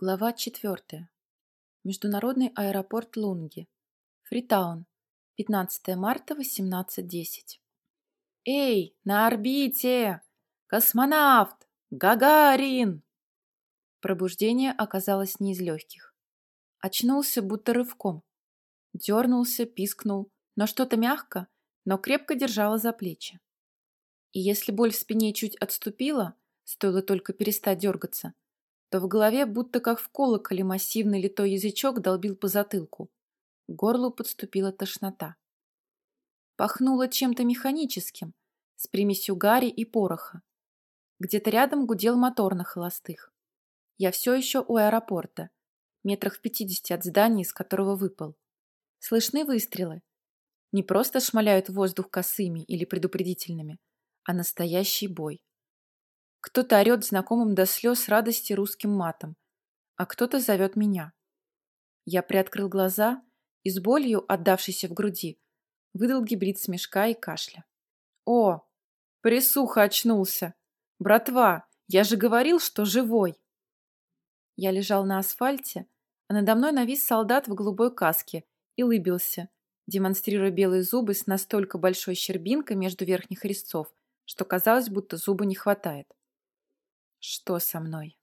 Глава 4. Международный аэропорт Лунги. Фритаун. 15 марта, 18.10. «Эй, на орбите! Космонавт! Гагарин!» Пробуждение оказалось не из легких. Очнулся будто рывком. Дернулся, пискнул, но что-то мягко, но крепко держало за плечи. И если боль в спине чуть отступила, стоило только перестать дергаться, то в голове будто как в колоколе массивный литой язычок долбил по затылку. К горлу подступила тошнота. Пахнуло чем-то механическим, с примесью гари и пороха. Где-то рядом гудел мотор на холостых. Я все еще у аэропорта, метрах в пятидесяти от здания, из которого выпал. Слышны выстрелы. Не просто шмаляют воздух косыми или предупредительными, а настоящий бой. Кто-то орет знакомым до слез радости русским матом, а кто-то зовет меня. Я приоткрыл глаза и с болью, отдавшейся в груди, выдал гибрид смешка и кашля. «О, присуха очнулся! Братва, я же говорил, что живой!» Я лежал на асфальте, а надо мной навис солдат в голубой каске и лыбился, демонстрируя белые зубы с настолько большой щербинкой между верхних резцов, что казалось, будто зуба не хватает. Что со мной?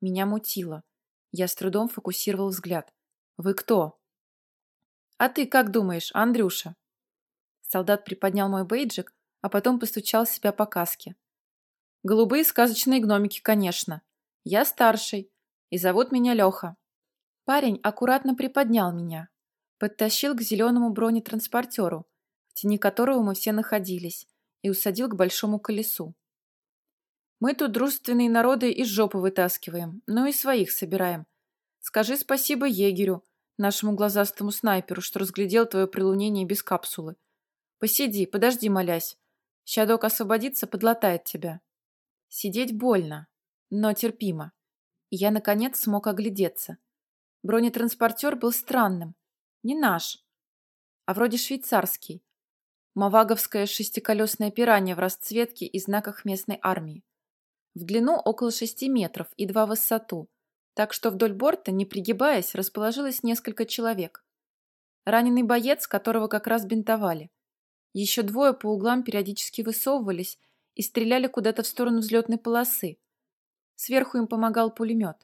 Меня мутило. Я с трудом фокусировал взгляд. Вы кто? А ты как думаешь, Андрюша? Солдат приподнял мой бейджик, а потом постучал себя по каске. Голубые сказочные гномики, конечно. Я старший, и зовут меня Леха. Парень аккуратно приподнял меня, подтащил к зеленому бронетранспортеру, в тени которого мы все находились, и усадил к большому колесу. Мы тут дружественные народы из жопы вытаскиваем, ну и своих собираем. Скажи спасибо егерю, нашему глазастому снайперу, что разглядел твое прилунение без капсулы. Посиди, подожди, молясь. Щадок освободится, подлатает тебя. Сидеть больно, но терпимо. И я, наконец, смог оглядеться. Бронетранспортер был странным. Не наш, а вроде швейцарский. Маваговское шестиколесное пиранье в расцветке и знаках местной армии в длину около 6 метров и 2 в высоту, так что вдоль борта, не пригибаясь, расположилось несколько человек. Раненый боец, которого как раз бинтовали. Еще двое по углам периодически высовывались и стреляли куда-то в сторону взлетной полосы. Сверху им помогал пулемет.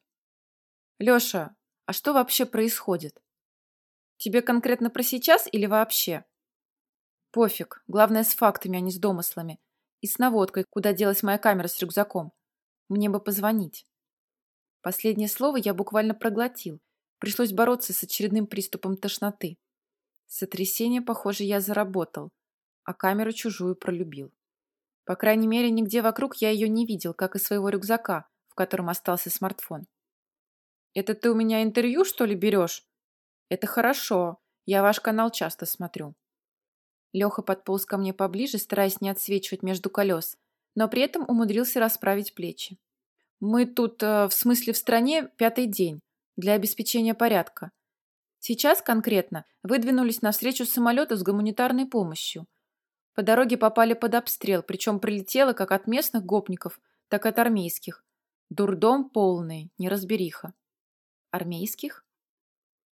«Леша, а что вообще происходит? Тебе конкретно про сейчас или вообще?» «Пофиг, главное с фактами, а не с домыслами. И с наводкой, куда делась моя камера с рюкзаком. Мне бы позвонить. Последнее слово я буквально проглотил. Пришлось бороться с очередным приступом тошноты. Сотрясение, похоже, я заработал, а камеру чужую пролюбил. По крайней мере, нигде вокруг я ее не видел, как и своего рюкзака, в котором остался смартфон. «Это ты у меня интервью, что ли, берешь?» «Это хорошо. Я ваш канал часто смотрю». Леха подполз ко мне поближе, стараясь не отсвечивать между колес, но при этом умудрился расправить плечи. «Мы тут, э, в смысле в стране, пятый день, для обеспечения порядка. Сейчас конкретно выдвинулись навстречу самолету с гуманитарной помощью. По дороге попали под обстрел, причем прилетело как от местных гопников, так и от армейских. Дурдом полный, неразбериха. Армейских?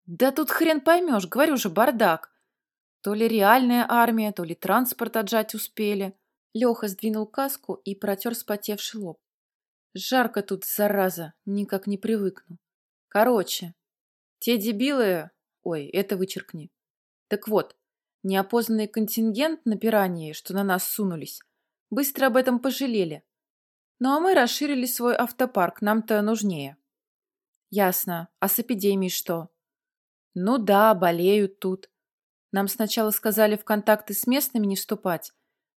Да тут хрен поймешь, говорю же, бардак. То ли реальная армия, то ли транспорт отжать успели. Леха сдвинул каску и протер спотевший лоб. Жарко тут, зараза, никак не привыкну. Короче, те дебилы... Ой, это вычеркни. Так вот, неопознанный контингент на пиранье, что на нас сунулись, быстро об этом пожалели. Ну а мы расширили свой автопарк, нам-то нужнее. Ясно. А с эпидемией что? Ну да, болеют тут. Нам сначала сказали в контакты с местными не вступать,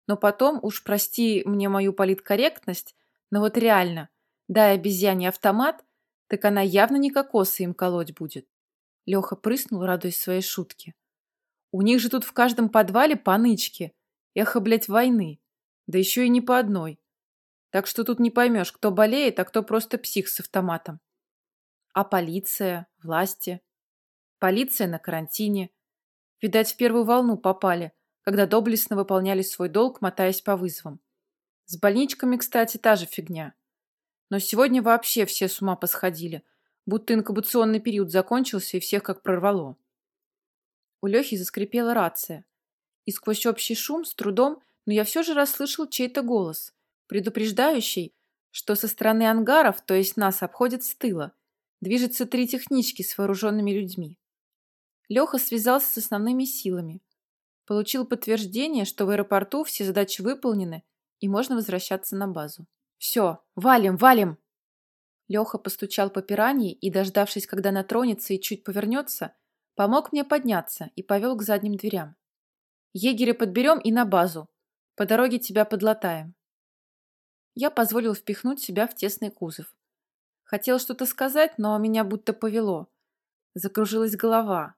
но потом, уж прости мне мою политкорректность, но вот реально, дай обезьяне автомат, так она явно не кокосы им колоть будет. Леха прыснул, радуясь своей шутке. У них же тут в каждом подвале по нычке. Эхо, блядь, войны. Да еще и не по одной. Так что тут не поймешь, кто болеет, а кто просто псих с автоматом. А полиция, власти? Полиция на карантине. Видать, в первую волну попали когда доблестно выполняли свой долг, мотаясь по вызовам. С больничками, кстати, та же фигня. Но сегодня вообще все с ума посходили. будто инкубационный период закончился и всех как прорвало. У Лехи заскрипела рация, и сквозь общий шум с трудом, но я все же расслышал чей-то голос, предупреждающий, что со стороны ангаров, то есть нас, обходят с тыла. Движется три технички с вооруженными людьми. Леха связался с основными силами. Получил подтверждение, что в аэропорту все задачи выполнены и можно возвращаться на базу. «Все, валим, валим!» Леха постучал по пиранье и, дождавшись, когда она тронется и чуть повернется, помог мне подняться и повел к задним дверям. «Егеря подберем и на базу. По дороге тебя подлатаем». Я позволил впихнуть себя в тесный кузов. Хотел что-то сказать, но меня будто повело. Закружилась голова,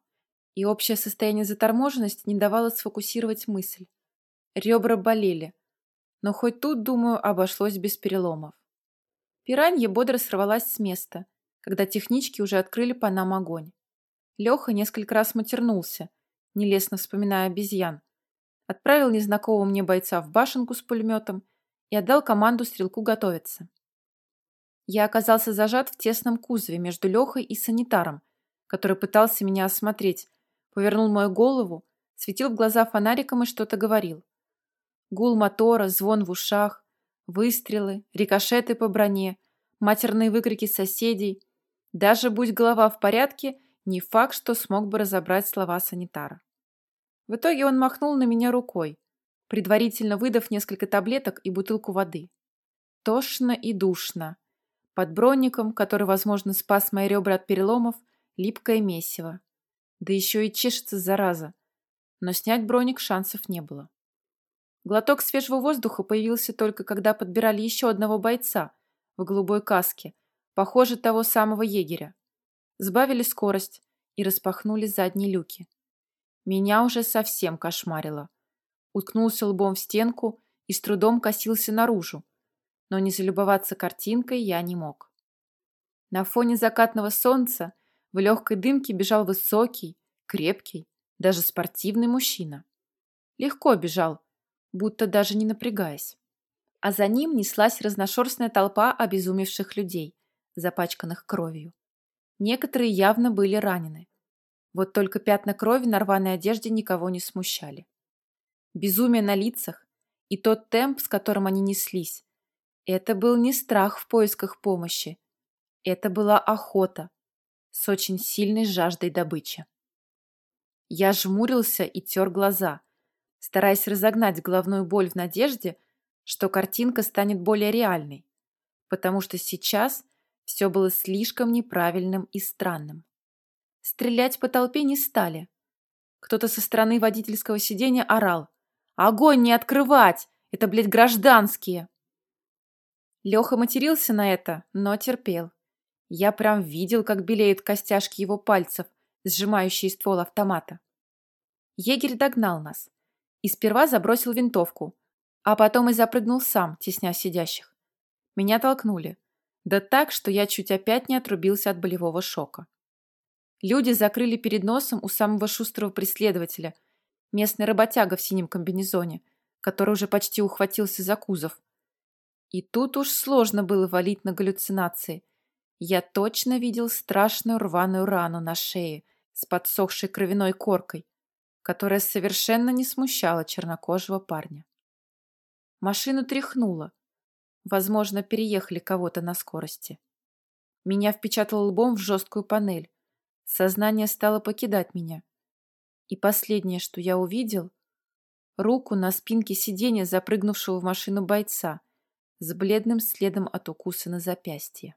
и общее состояние заторможенности не давало сфокусировать мысль. Ребра болели, но хоть тут, думаю, обошлось без переломов. Пиранья бодро сорвалась с места, когда технички уже открыли по нам огонь. Леха несколько раз матернулся, нелестно вспоминая обезьян. Отправил незнакомого мне бойца в башенку с пулеметом и отдал команду стрелку готовиться. Я оказался зажат в тесном кузове между Лехой и санитаром, который пытался меня осмотреть, повернул мою голову, светил в глаза фонариком и что-то говорил. Гул мотора, звон в ушах, выстрелы, рикошеты по броне, матерные выкрики соседей. Даже будь голова в порядке, не факт, что смог бы разобрать слова санитара. В итоге он махнул на меня рукой, предварительно выдав несколько таблеток и бутылку воды. Тошно и душно. Под броником, который, возможно, спас мои ребра от переломов, липкое месиво. Да еще и чешется зараза. Но снять броник шансов не было. Глоток свежего воздуха появился только когда подбирали еще одного бойца в голубой каске, похоже, того самого егеря. Сбавили скорость и распахнули задние люки. Меня уже совсем кошмарило уткнулся лбом в стенку и с трудом косился наружу, но не залюбоваться картинкой я не мог. На фоне закатного солнца в легкой дымке бежал высокий, крепкий, даже спортивный мужчина. Легко бежал, будто даже не напрягаясь. А за ним неслась разношерстная толпа обезумевших людей, запачканных кровью. Некоторые явно были ранены. Вот только пятна крови на рваной одежде никого не смущали безумие на лицах и тот темп, с которым они неслись. Это был не страх в поисках помощи. Это была охота с очень сильной жаждой добычи. Я жмурился и тер глаза, стараясь разогнать головную боль в надежде, что картинка станет более реальной, потому что сейчас все было слишком неправильным и странным. Стрелять по толпе не стали. Кто-то со стороны водительского сиденья орал – Огонь не открывать! Это, блядь, гражданские!» Леха матерился на это, но терпел. Я прям видел, как белеют костяшки его пальцев, сжимающие ствол автомата. Егерь догнал нас и сперва забросил винтовку, а потом и запрыгнул сам, тесня сидящих. Меня толкнули. Да так, что я чуть опять не отрубился от болевого шока. Люди закрыли перед носом у самого шустрого преследователя – местный работяга в синем комбинезоне, который уже почти ухватился за кузов. И тут уж сложно было валить на галлюцинации. Я точно видел страшную рваную рану на шее с подсохшей кровяной коркой, которая совершенно не смущала чернокожего парня. Машину тряхнуло. Возможно, переехали кого-то на скорости. Меня впечатало лбом в жесткую панель. Сознание стало покидать меня. И последнее, что я увидел, руку на спинке сиденья запрыгнувшего в машину бойца с бледным следом от укуса на запястье.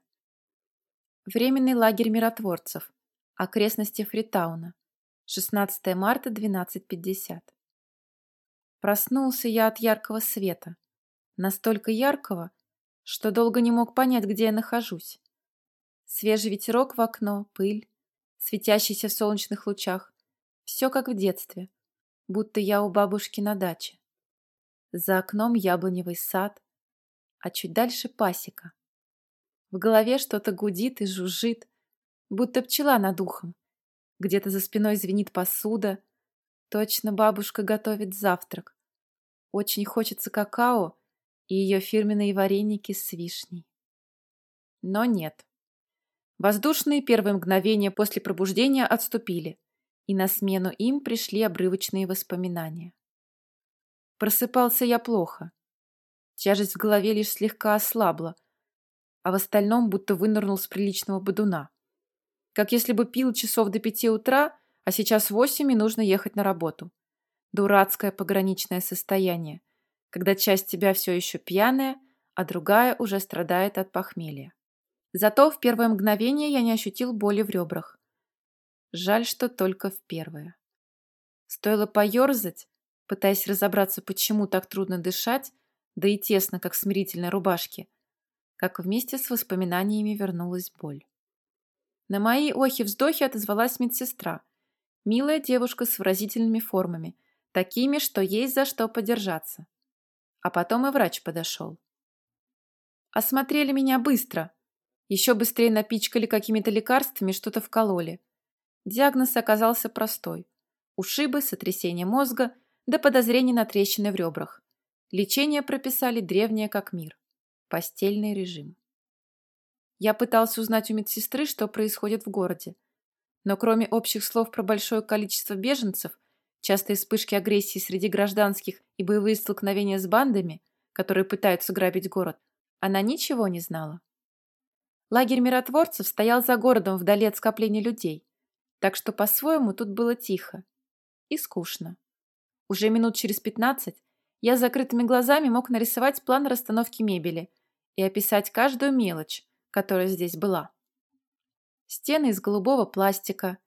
Временный лагерь миротворцев. Окрестности Фритауна. 16 марта, 12.50. Проснулся я от яркого света. Настолько яркого, что долго не мог понять, где я нахожусь. Свежий ветерок в окно, пыль, светящийся в солнечных лучах, все как в детстве, будто я у бабушки на даче. За окном яблоневый сад, а чуть дальше пасека. В голове что-то гудит и жужжит, будто пчела над ухом. Где-то за спиной звенит посуда. Точно бабушка готовит завтрак. Очень хочется какао и ее фирменные вареники с вишней. Но нет. Воздушные первые мгновения после пробуждения отступили, и на смену им пришли обрывочные воспоминания. Просыпался я плохо. Тяжесть в голове лишь слегка ослабла, а в остальном будто вынырнул с приличного бодуна. Как если бы пил часов до пяти утра, а сейчас восемь и нужно ехать на работу. Дурацкое пограничное состояние, когда часть тебя все еще пьяная, а другая уже страдает от похмелья. Зато в первое мгновение я не ощутил боли в ребрах. Жаль, что только в первое. Стоило поерзать, пытаясь разобраться, почему так трудно дышать, да и тесно, как в смирительной рубашке, как вместе с воспоминаниями вернулась боль. На мои охи-вздохи отозвалась медсестра. Милая девушка с выразительными формами, такими, что есть за что подержаться. А потом и врач подошел. Осмотрели меня быстро. Еще быстрее напичкали какими-то лекарствами, что-то вкололи. Диагноз оказался простой. Ушибы, сотрясение мозга, да подозрение на трещины в ребрах. Лечение прописали древнее как мир. Постельный режим. Я пытался узнать у медсестры, что происходит в городе. Но кроме общих слов про большое количество беженцев, частые вспышки агрессии среди гражданских и боевые столкновения с бандами, которые пытаются грабить город, она ничего не знала. Лагерь миротворцев стоял за городом вдали от скопления людей, так что по-своему тут было тихо и скучно. Уже минут через пятнадцать я с закрытыми глазами мог нарисовать план расстановки мебели и описать каждую мелочь, которая здесь была. Стены из голубого пластика,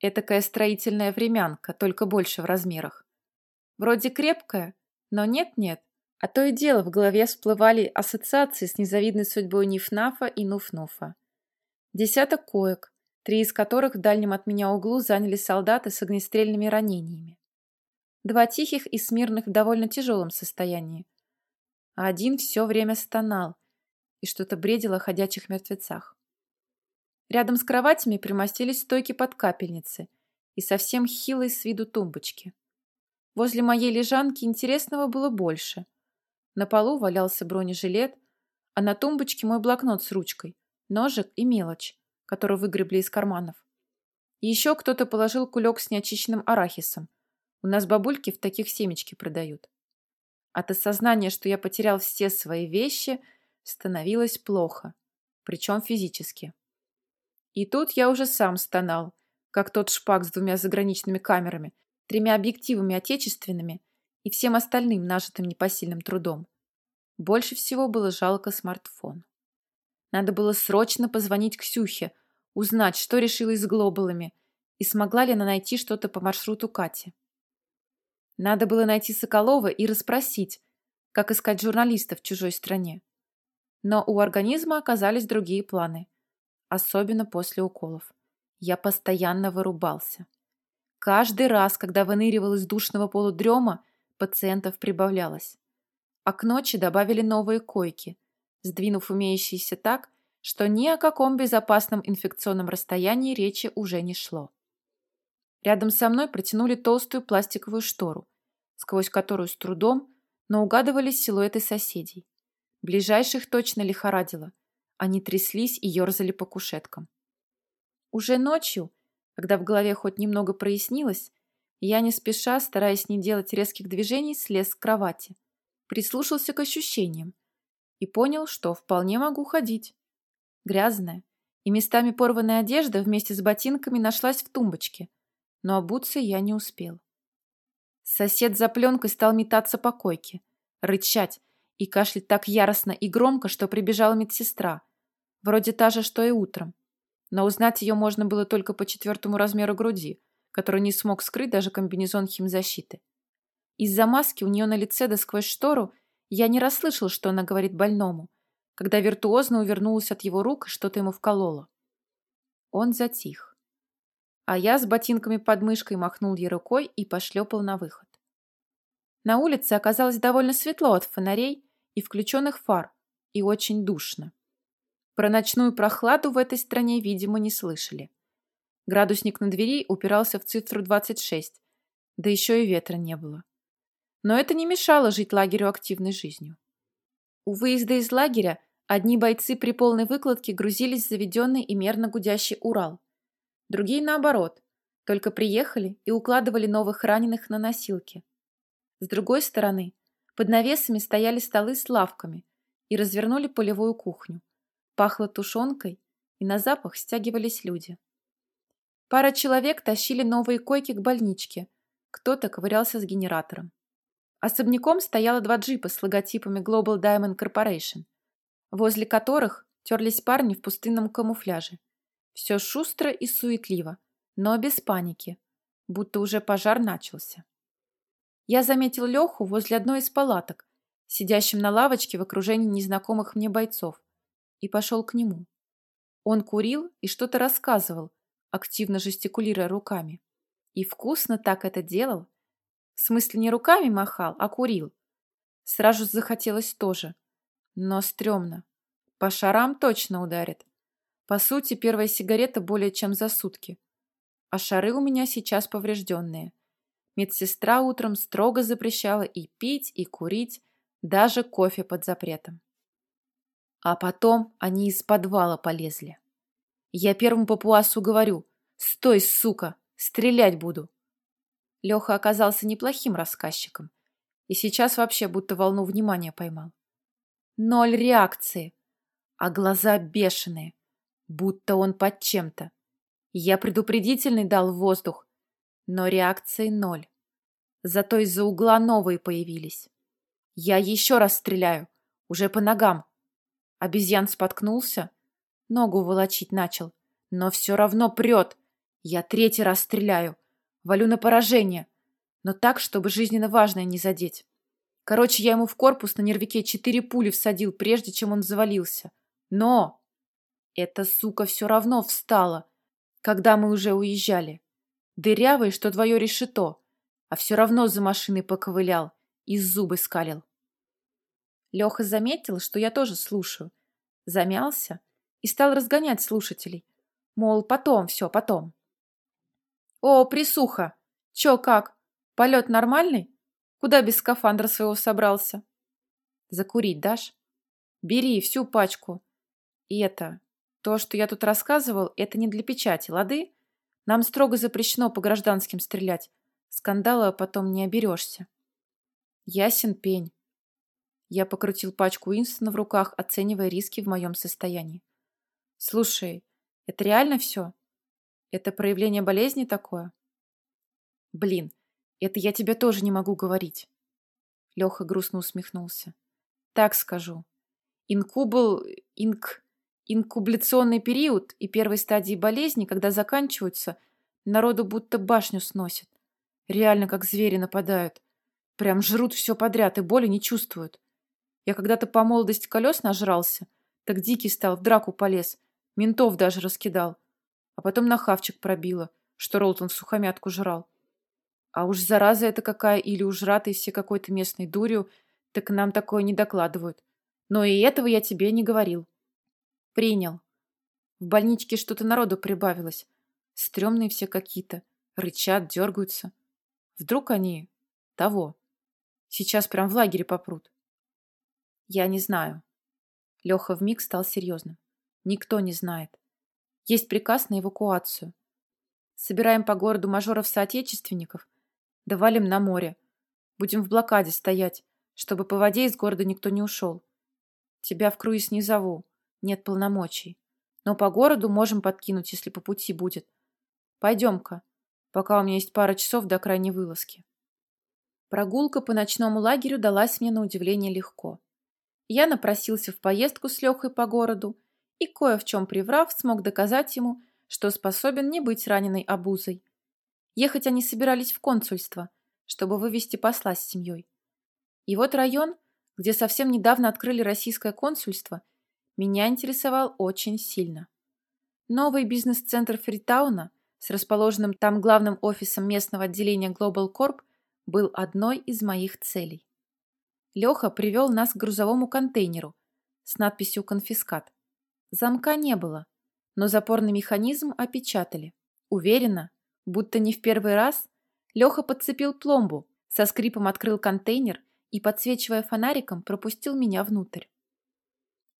этакая строительная времянка, только больше в размерах. Вроде крепкая, но нет-нет, а то и дело в голове всплывали ассоциации с незавидной судьбой Нифнафа и Нуфнуфа. Десяток коек, три из которых в дальнем от меня углу заняли солдаты с огнестрельными ранениями. Два тихих и смирных в довольно тяжелом состоянии. А один все время стонал и что-то бредил о ходячих мертвецах. Рядом с кроватями примостились стойки под капельницы и совсем хилые с виду тумбочки. Возле моей лежанки интересного было больше. На полу валялся бронежилет, а на тумбочке мой блокнот с ручкой, ножик и мелочь, которую выгребли из карманов. Еще кто-то положил кулек с неочищенным арахисом. У нас бабульки в таких семечки продают. От осознания, что я потерял все свои вещи, становилось плохо, причем физически. И тут я уже сам стонал, как тот шпак с двумя заграничными камерами, тремя объективами отечественными и всем остальным нажитым непосильным трудом. Больше всего было жалко смартфон. Надо было срочно позвонить Ксюхе, узнать, что решила с глобалами, и смогла ли она найти что-то по маршруту Кати. Надо было найти Соколова и расспросить, как искать журналистов в чужой стране. Но у организма оказались другие планы, особенно после уколов. Я постоянно вырубался. Каждый раз, когда выныривал из душного полудрема, пациентов прибавлялось. А к ночи добавили новые койки, сдвинув умеющиеся так, что ни о каком безопасном инфекционном расстоянии речи уже не шло. Рядом со мной протянули толстую пластиковую штору, сквозь которую с трудом, но угадывались силуэты соседей. Ближайших точно лихорадило. Они тряслись и ерзали по кушеткам. Уже ночью, когда в голове хоть немного прояснилось, я не спеша, стараясь не делать резких движений, слез с кровати, прислушался к ощущениям и понял, что вполне могу ходить. Грязная и местами порванная одежда вместе с ботинками нашлась в тумбочке, но обуться я не успел. Сосед за пленкой стал метаться по койке, рычать и кашлять так яростно и громко, что прибежала медсестра, вроде та же, что и утром. Но узнать ее можно было только по четвертому размеру груди – который не смог скрыть даже комбинезон химзащиты. Из-за маски у нее на лице да сквозь штору я не расслышал, что она говорит больному, когда виртуозно увернулась от его рук и что-то ему вколола. Он затих. А я с ботинками под мышкой махнул ей рукой и пошлепал на выход. На улице оказалось довольно светло от фонарей и включенных фар, и очень душно. Про ночную прохладу в этой стране, видимо, не слышали. Градусник на двери упирался в цифру 26, да еще и ветра не было. Но это не мешало жить лагерю активной жизнью. У выезда из лагеря Одни бойцы при полной выкладке грузились в заведенный и мерно гудящий Урал. Другие, наоборот, только приехали и укладывали новых раненых на носилки. С другой стороны, под навесами стояли столы с лавками и развернули полевую кухню. Пахло тушенкой, и на запах стягивались люди. Пара человек тащили новые койки к больничке, кто-то ковырялся с генератором. Особняком стояло два джипа с логотипами Global Diamond Corporation возле которых терлись парни в пустынном камуфляже. Все шустро и суетливо, но без паники, будто уже пожар начался. Я заметил Леху возле одной из палаток, сидящим на лавочке в окружении незнакомых мне бойцов, и пошел к нему. Он курил и что-то рассказывал, активно жестикулируя руками. И вкусно так это делал. В смысле, не руками махал, а курил. Сразу захотелось тоже. Но стрёмно. По шарам точно ударит. По сути, первая сигарета более чем за сутки. А шары у меня сейчас поврежденные. Медсестра утром строго запрещала и пить, и курить, даже кофе под запретом. А потом они из подвала полезли. Я первому папуасу говорю, «Стой, сука, стрелять буду!» Леха оказался неплохим рассказчиком и сейчас вообще будто волну внимания поймал. Ноль реакции, а глаза бешеные, будто он под чем-то. Я предупредительный дал воздух, но реакции ноль. Зато из-за угла новые появились. Я еще раз стреляю, уже по ногам. Обезьян споткнулся, ногу волочить начал, но все равно прет. Я третий раз стреляю, валю на поражение, но так, чтобы жизненно важное не задеть. Короче, я ему в корпус на нервике четыре пули всадил, прежде чем он завалился. Но эта сука все равно встала, когда мы уже уезжали. Дырявый, что твое решето, а все равно за машиной поковылял и зубы скалил. Леха заметил, что я тоже слушаю, замялся и стал разгонять слушателей. Мол, потом, все, потом. О, присуха! Че, как? Полет нормальный? Куда без скафандра своего собрался? Закурить дашь? Бери всю пачку. И это, то, что я тут рассказывал, это не для печати, лады? Нам строго запрещено по гражданским стрелять. Скандала потом не оберешься. Ясен пень. Я покрутил пачку Уинстона в руках, оценивая риски в моем состоянии. Слушай, это реально все? Это проявление болезни такое? Блин, это я тебе тоже не могу говорить. Леха грустно усмехнулся. Так скажу. Инкубл... Инк... Инкубляционный период и первой стадии болезни, когда заканчиваются, народу будто башню сносят. Реально, как звери нападают. Прям жрут все подряд и боли не чувствуют. Я когда-то по молодости колес нажрался, так дикий стал, в драку полез, ментов даже раскидал. А потом на хавчик пробило, что Ролтон сухомятку жрал. А уж зараза это какая, или ужратый все какой-то местной дурью, так нам такое не докладывают. Но и этого я тебе не говорил. Принял. В больничке что-то народу прибавилось. Стремные все какие-то. Рычат, дергаются. Вдруг они... того. Сейчас прям в лагере попрут. Я не знаю. Леха вмиг стал серьезным. Никто не знает. Есть приказ на эвакуацию. Собираем по городу мажоров-соотечественников, давалим на море. Будем в блокаде стоять, чтобы по воде из города никто не ушел. Тебя в круиз не зову нет полномочий. Но по городу можем подкинуть, если по пути будет. Пойдем-ка, пока у меня есть пара часов до крайней вылазки. Прогулка по ночному лагерю далась мне на удивление легко. Я напросился в поездку с Лехой по городу и, кое в чем приврав, смог доказать ему, что способен не быть раненой обузой. Ехать они собирались в консульство, чтобы вывести посла с семьей. И вот район, где совсем недавно открыли российское консульство – меня интересовал очень сильно. Новый бизнес-центр Фритауна с расположенным там главным офисом местного отделения Global Corp был одной из моих целей. Леха привел нас к грузовому контейнеру с надписью «Конфискат». Замка не было, но запорный механизм опечатали. Уверенно, будто не в первый раз, Леха подцепил пломбу, со скрипом открыл контейнер и, подсвечивая фонариком, пропустил меня внутрь.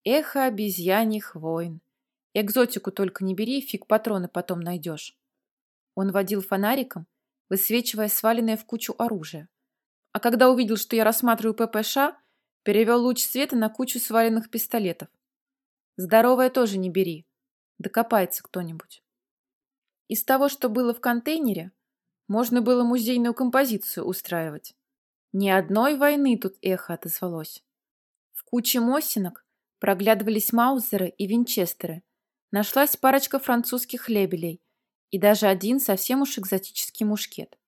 Эхо обезьяньих войн. Экзотику только не бери, фиг патроны потом найдешь. Он водил фонариком, высвечивая сваленное в кучу оружие. А когда увидел, что я рассматриваю ППШ, перевел луч света на кучу сваленных пистолетов. Здоровое тоже не бери. Докопается кто-нибудь. Из того, что было в контейнере, можно было музейную композицию устраивать. Ни одной войны тут эхо отозвалось. В куче мосинок проглядывались маузеры и винчестеры. Нашлась парочка французских лебелей и даже один совсем уж экзотический мушкет.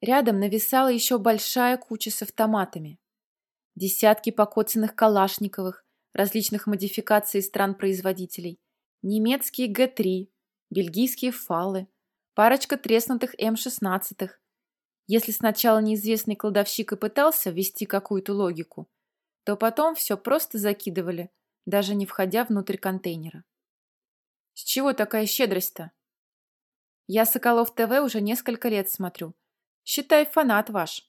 Рядом нависала еще большая куча с автоматами. Десятки покоцанных калашниковых, различных модификаций стран-производителей, немецкие Г-3, бельгийские фалы, парочка треснутых М-16. Если сначала неизвестный кладовщик и пытался ввести какую-то логику, то потом все просто закидывали, даже не входя внутрь контейнера. С чего такая щедрость-то? Я Соколов ТВ уже несколько лет смотрю. Считай, фанат ваш.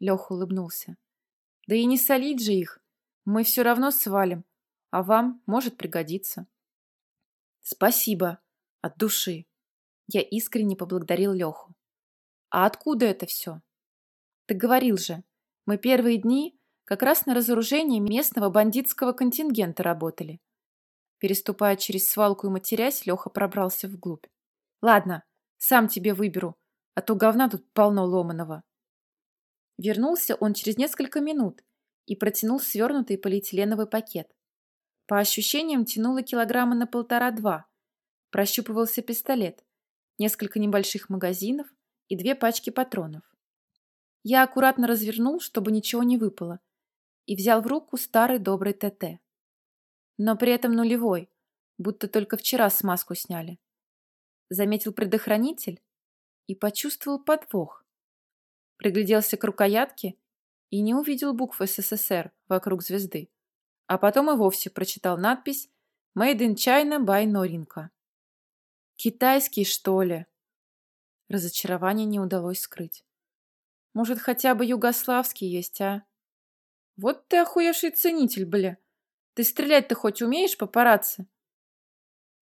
Леха улыбнулся. Да и не солить же их. Мы все равно свалим, а вам может пригодиться. Спасибо. От души. Я искренне поблагодарил Леху. А откуда это все? Ты говорил же, мы первые дни как раз на разоружении местного бандитского контингента работали. Переступая через свалку и матерясь, Леха пробрался вглубь. Ладно, сам тебе выберу, а то говна тут полно ломаного. Вернулся он через несколько минут и протянул свернутый полиэтиленовый пакет. По ощущениям тянуло килограмма на полтора-два. Прощупывался пистолет, несколько небольших магазинов и две пачки патронов. Я аккуратно развернул, чтобы ничего не выпало, и взял в руку старый добрый ТТ. Но при этом нулевой, будто только вчера смазку сняли. Заметил предохранитель и почувствовал подвох. Пригляделся к рукоятке и не увидел букв СССР вокруг звезды, а потом и вовсе прочитал надпись «Made in China by Norinka». «Китайский, что ли?» Разочарование не удалось скрыть. «Может, хотя бы югославский есть, а?» «Вот ты охуевший ценитель, бля! Ты стрелять-то хоть умеешь, папарацци?»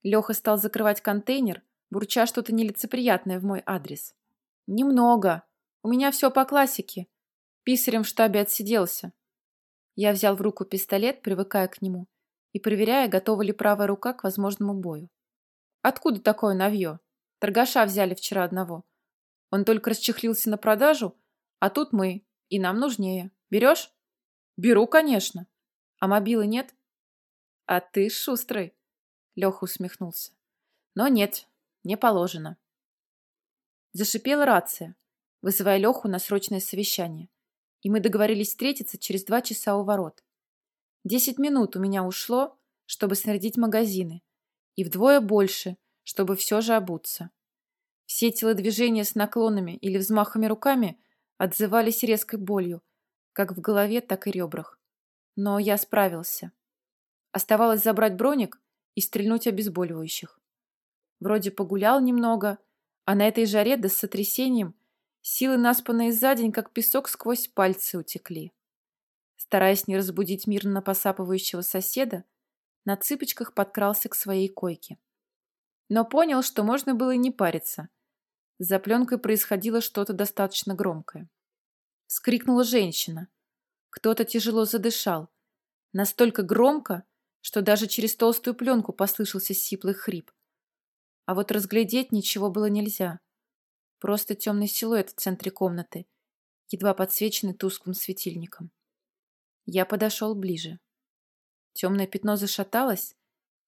Леха стал закрывать контейнер, бурча что-то нелицеприятное в мой адрес. «Немного. У меня все по классике. Писарем в штабе отсиделся. Я взял в руку пистолет, привыкая к нему, и проверяя, готова ли правая рука к возможному бою. Откуда такое навье? Торгаша взяли вчера одного. Он только расчехлился на продажу, а тут мы, и нам нужнее. Берешь? Беру, конечно. А мобилы нет? А ты шустрый. Леха усмехнулся. Но нет, не положено. Зашипела рация, вызывая Леху на срочное совещание и мы договорились встретиться через два часа у ворот. Десять минут у меня ушло, чтобы снарядить магазины, и вдвое больше, чтобы все же обуться. Все телодвижения с наклонами или взмахами руками отзывались резкой болью, как в голове, так и ребрах. Но я справился. Оставалось забрать броник и стрельнуть обезболивающих. Вроде погулял немного, а на этой жаре да с сотрясением Силы, наспанные за день, как песок сквозь пальцы утекли. Стараясь не разбудить мирно посапывающего соседа, на цыпочках подкрался к своей койке. Но понял, что можно было и не париться. За пленкой происходило что-то достаточно громкое. Скрикнула женщина. Кто-то тяжело задышал. Настолько громко, что даже через толстую пленку послышался сиплый хрип. А вот разглядеть ничего было нельзя. Просто темный силуэт в центре комнаты, едва подсвеченный тусклым светильником. Я подошел ближе. Темное пятно зашаталось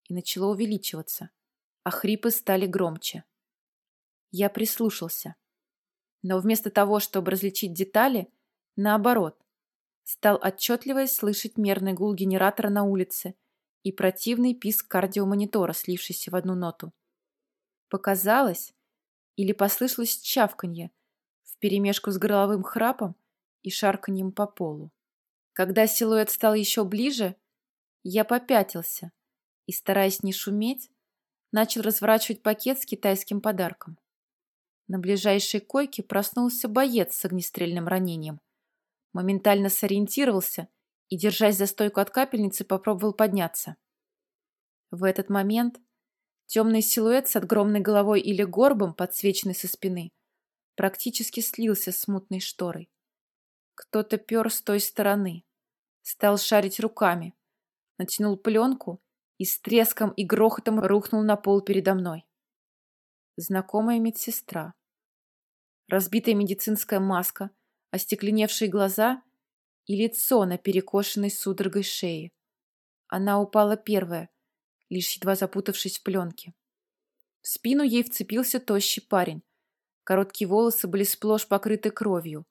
и начало увеличиваться, а хрипы стали громче. Я прислушался. Но вместо того, чтобы различить детали, наоборот, стал отчетливо слышать мерный гул генератора на улице и противный писк кардиомонитора, слившийся в одну ноту. Показалось, или послышалось чавканье вперемешку с горловым храпом и шарканьем по полу. Когда силуэт стал еще ближе, я попятился и, стараясь не шуметь, начал разворачивать пакет с китайским подарком. На ближайшей койке проснулся боец с огнестрельным ранением. Моментально сориентировался и, держась за стойку от капельницы, попробовал подняться. В этот момент темный силуэт с огромной головой или горбом, подсвеченный со спины, практически слился с мутной шторой. Кто-то пер с той стороны, стал шарить руками, натянул пленку и с треском и грохотом рухнул на пол передо мной. Знакомая медсестра. Разбитая медицинская маска, остекленевшие глаза и лицо на перекошенной судорогой шее. Она упала первая, лишь едва запутавшись в пленке. В спину ей вцепился тощий парень. Короткие волосы были сплошь покрыты кровью.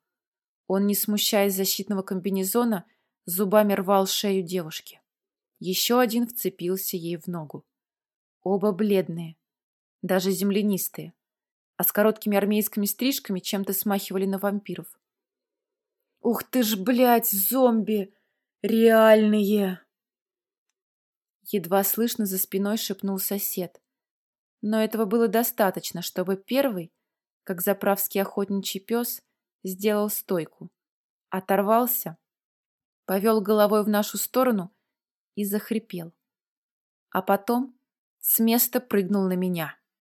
Он, не смущаясь защитного комбинезона, зубами рвал шею девушки. Еще один вцепился ей в ногу. Оба бледные, даже землянистые, а с короткими армейскими стрижками чем-то смахивали на вампиров. «Ух ты ж, блядь, зомби! Реальные!» Едва слышно за спиной шепнул сосед. Но этого было достаточно, чтобы первый, как заправский охотничий пес, сделал стойку. Оторвался, повел головой в нашу сторону и захрипел. А потом с места прыгнул на меня.